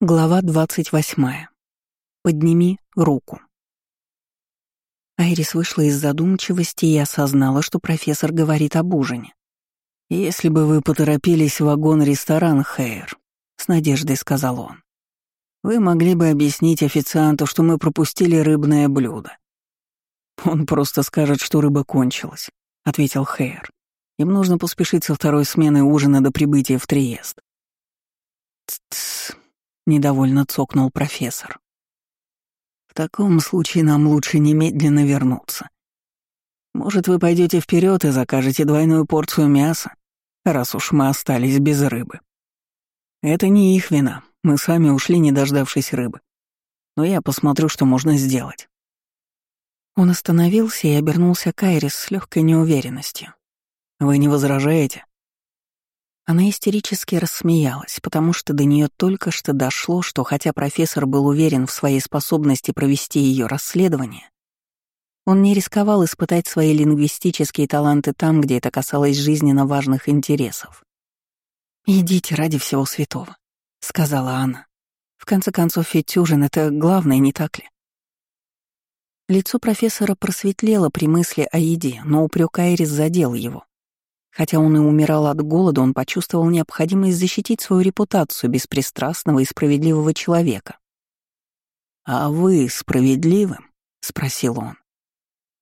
Глава 28. Подними руку. Айрис вышла из задумчивости и осознала, что профессор говорит об ужине. «Если бы вы поторопились в вагон-ресторан, Хейр», — с надеждой сказал он, «вы могли бы объяснить официанту, что мы пропустили рыбное блюдо». «Он просто скажет, что рыба кончилась», — ответил Хейр. «Им нужно поспешить со второй смены ужина до прибытия в Триест». «Тс-тс», недовольно цокнул профессор. В таком случае нам лучше немедленно вернуться. Может, вы пойдете вперед и закажете двойную порцию мяса, раз уж мы остались без рыбы. Это не их вина, мы сами ушли, не дождавшись рыбы. Но я посмотрю, что можно сделать. Он остановился и обернулся к Айрис с легкой неуверенностью. «Вы не возражаете?» Она истерически рассмеялась, потому что до нее только что дошло, что хотя профессор был уверен в своей способности провести ее расследование, он не рисковал испытать свои лингвистические таланты там, где это касалось жизненно важных интересов. «Идите ради всего святого», — сказала она. «В конце концов, ведь это главное, не так ли?» Лицо профессора просветлело при мысли о еде, но упрек Айрис задел его. Хотя он и умирал от голода, он почувствовал необходимость защитить свою репутацию беспристрастного и справедливого человека. «А вы справедливым?» — спросил он.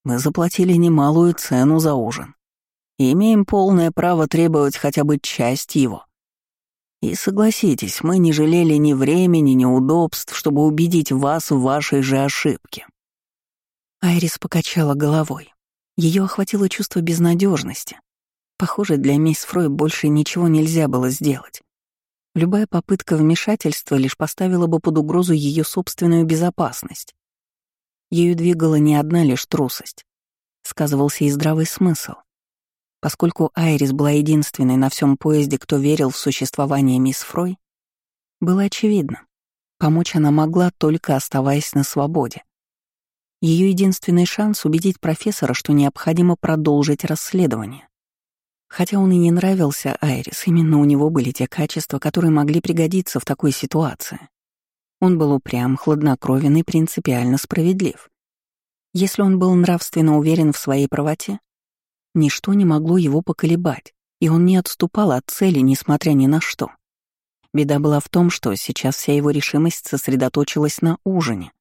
«Мы заплатили немалую цену за ужин и имеем полное право требовать хотя бы часть его. И согласитесь, мы не жалели ни времени, ни удобств, чтобы убедить вас в вашей же ошибке». Айрис покачала головой. Ее охватило чувство безнадежности. Похоже, для мисс Фрой больше ничего нельзя было сделать. Любая попытка вмешательства лишь поставила бы под угрозу ее собственную безопасность. Ею двигала не одна лишь трусость. Сказывался и здравый смысл. Поскольку Айрис была единственной на всем поезде, кто верил в существование мисс Фрой, было очевидно, помочь она могла, только оставаясь на свободе. Ее единственный шанс убедить профессора, что необходимо продолжить расследование. Хотя он и не нравился Айрис, именно у него были те качества, которые могли пригодиться в такой ситуации. Он был упрям, хладнокровен и принципиально справедлив. Если он был нравственно уверен в своей правоте, ничто не могло его поколебать, и он не отступал от цели, несмотря ни на что. Беда была в том, что сейчас вся его решимость сосредоточилась на ужине.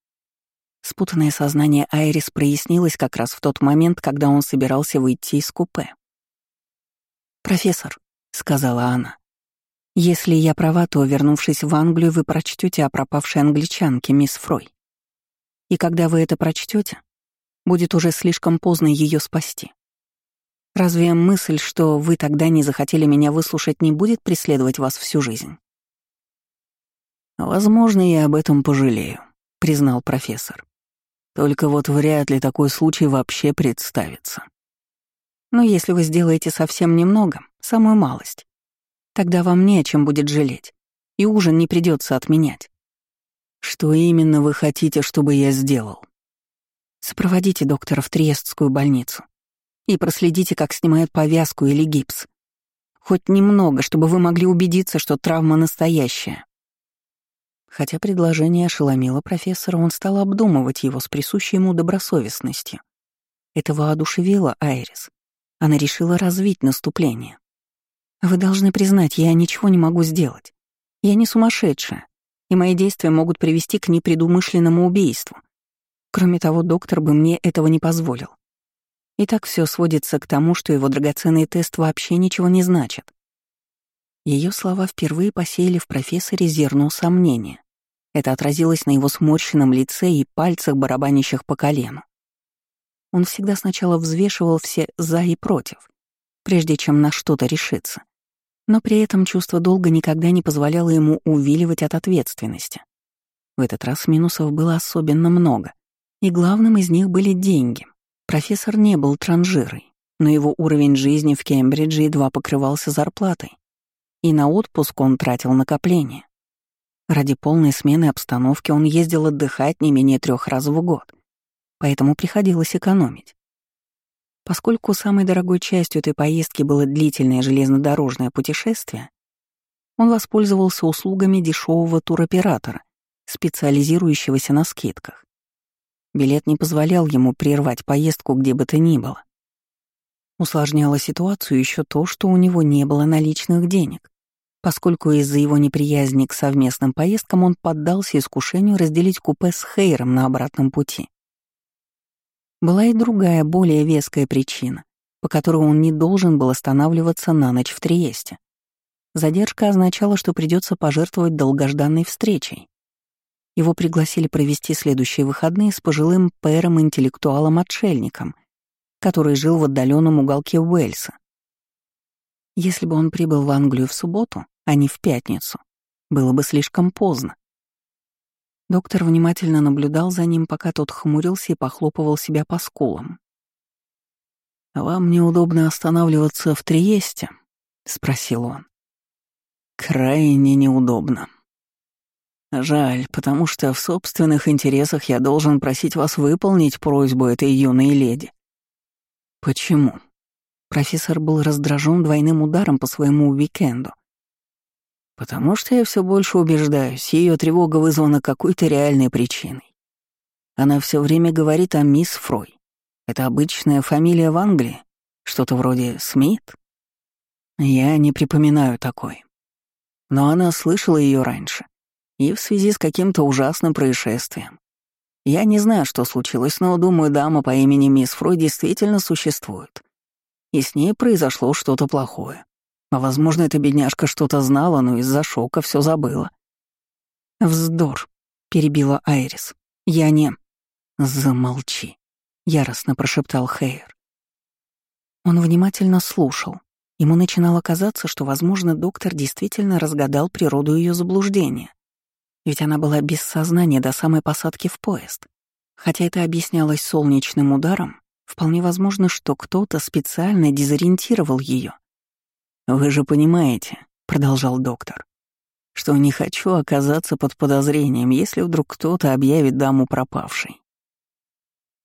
Спутанное сознание Айрис прояснилось как раз в тот момент, когда он собирался выйти из купе. «Профессор», — сказала она, — «если я права, то, вернувшись в Англию, вы прочтете о пропавшей англичанке, мисс Фрой. И когда вы это прочтете, будет уже слишком поздно ее спасти. Разве мысль, что вы тогда не захотели меня выслушать, не будет преследовать вас всю жизнь?» «Возможно, я об этом пожалею», — признал профессор. «Только вот вряд ли такой случай вообще представится». Но если вы сделаете совсем немного, самую малость, тогда вам не о чем будет жалеть, и ужин не придется отменять. Что именно вы хотите, чтобы я сделал? Сопроводите доктора в Триестскую больницу и проследите, как снимают повязку или гипс. Хоть немного, чтобы вы могли убедиться, что травма настоящая. Хотя предложение ошеломило профессора, он стал обдумывать его с присущей ему добросовестностью. Это воодушевило Айрис. Она решила развить наступление. Вы должны признать, я ничего не могу сделать. Я не сумасшедшая, и мои действия могут привести к непредумышленному убийству. Кроме того, доктор бы мне этого не позволил. И так все сводится к тому, что его драгоценный тест вообще ничего не значит. Ее слова впервые посеяли в профессоре зерно сомнения. Это отразилось на его сморщенном лице и пальцах, барабанящих по колену. Он всегда сначала взвешивал все «за» и «против», прежде чем на что-то решиться. Но при этом чувство долга никогда не позволяло ему увиливать от ответственности. В этот раз минусов было особенно много, и главным из них были деньги. Профессор не был транжирой, но его уровень жизни в Кембридже едва покрывался зарплатой, и на отпуск он тратил накопления. Ради полной смены обстановки он ездил отдыхать не менее трех раз в год поэтому приходилось экономить. Поскольку самой дорогой частью этой поездки было длительное железнодорожное путешествие, он воспользовался услугами дешевого туроператора, специализирующегося на скидках. Билет не позволял ему прервать поездку где бы то ни было. Усложняло ситуацию еще то, что у него не было наличных денег, поскольку из-за его неприязни к совместным поездкам он поддался искушению разделить купе с Хейром на обратном пути. Была и другая, более веская причина, по которой он не должен был останавливаться на ночь в Триесте. Задержка означала, что придется пожертвовать долгожданной встречей. Его пригласили провести следующие выходные с пожилым пэром-интеллектуалом-отшельником, который жил в отдаленном уголке Уэльса. Если бы он прибыл в Англию в субботу, а не в пятницу, было бы слишком поздно. Доктор внимательно наблюдал за ним, пока тот хмурился и похлопывал себя по скулам. «Вам неудобно останавливаться в Триесте?» — спросил он. Крайне неудобно. Жаль, потому что в собственных интересах я должен просить вас выполнить просьбу этой юной леди. Почему? Профессор был раздражен двойным ударом по своему уикенду. Потому что я все больше убеждаюсь, ее тревога вызвана какой-то реальной причиной. Она все время говорит о мисс Фрой. Это обычная фамилия в Англии, что-то вроде Смит. Я не припоминаю такой но она слышала ее раньше, и в связи с каким-то ужасным происшествием. Я не знаю, что случилось, но, думаю, дама по имени мисс Фрой действительно существует. И с ней произошло что-то плохое. А, возможно, эта бедняжка что-то знала, но из-за шока все забыла. «Вздор», — перебила Айрис. «Я не...» «Замолчи», — яростно прошептал Хейер. Он внимательно слушал, Ему начинало казаться, что, возможно, доктор действительно разгадал природу ее заблуждения. Ведь она была без сознания до самой посадки в поезд. Хотя это объяснялось солнечным ударом, вполне возможно, что кто-то специально дезориентировал ее. «Вы же понимаете», — продолжал доктор, «что не хочу оказаться под подозрением, если вдруг кто-то объявит даму пропавшей».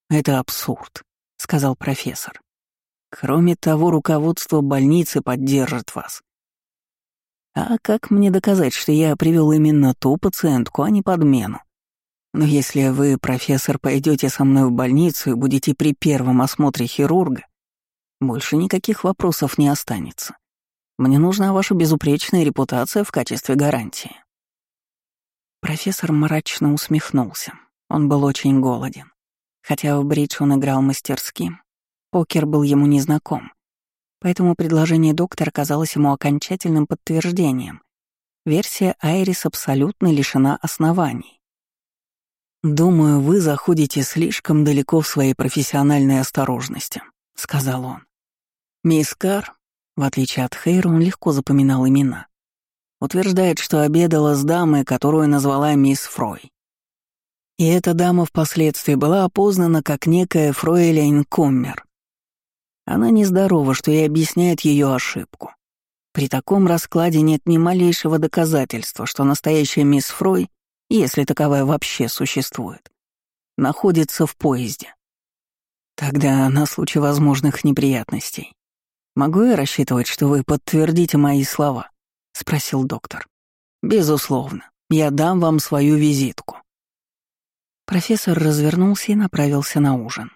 «Это абсурд», — сказал профессор. Кроме того, руководство больницы поддержит вас. А как мне доказать, что я привел именно ту пациентку, а не подмену? Но если вы, профессор, пойдете со мной в больницу и будете при первом осмотре хирурга, больше никаких вопросов не останется. Мне нужна ваша безупречная репутация в качестве гарантии. Профессор мрачно усмехнулся. Он был очень голоден. Хотя в бридж он играл мастерски, Покер был ему незнаком, поэтому предложение доктора казалось ему окончательным подтверждением. Версия Айрис абсолютно лишена оснований. «Думаю, вы заходите слишком далеко в своей профессиональной осторожности», — сказал он. «Мисс Кар, в отличие от Хейра, он легко запоминал имена, утверждает, что обедала с дамой, которую назвала мисс Фрой. И эта дама впоследствии была опознана как некая Фройлейн Коммер. Она нездорова, что и объясняет ее ошибку. При таком раскладе нет ни малейшего доказательства, что настоящая мисс Фрой, если таковая вообще существует, находится в поезде. Тогда на случай возможных неприятностей. «Могу я рассчитывать, что вы подтвердите мои слова?» — спросил доктор. «Безусловно. Я дам вам свою визитку». Профессор развернулся и направился на ужин.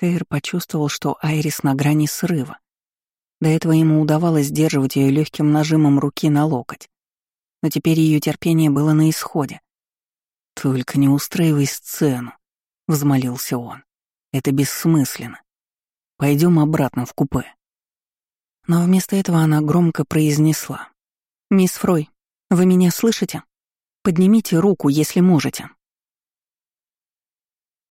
Хейр почувствовал, что Айрис на грани срыва. До этого ему удавалось сдерживать ее легким нажимом руки на локоть. Но теперь ее терпение было на исходе. «Только не устраивай сцену», — взмолился он. «Это бессмысленно. Пойдем обратно в купе». Но вместо этого она громко произнесла. «Мисс Фрой, вы меня слышите? Поднимите руку, если можете».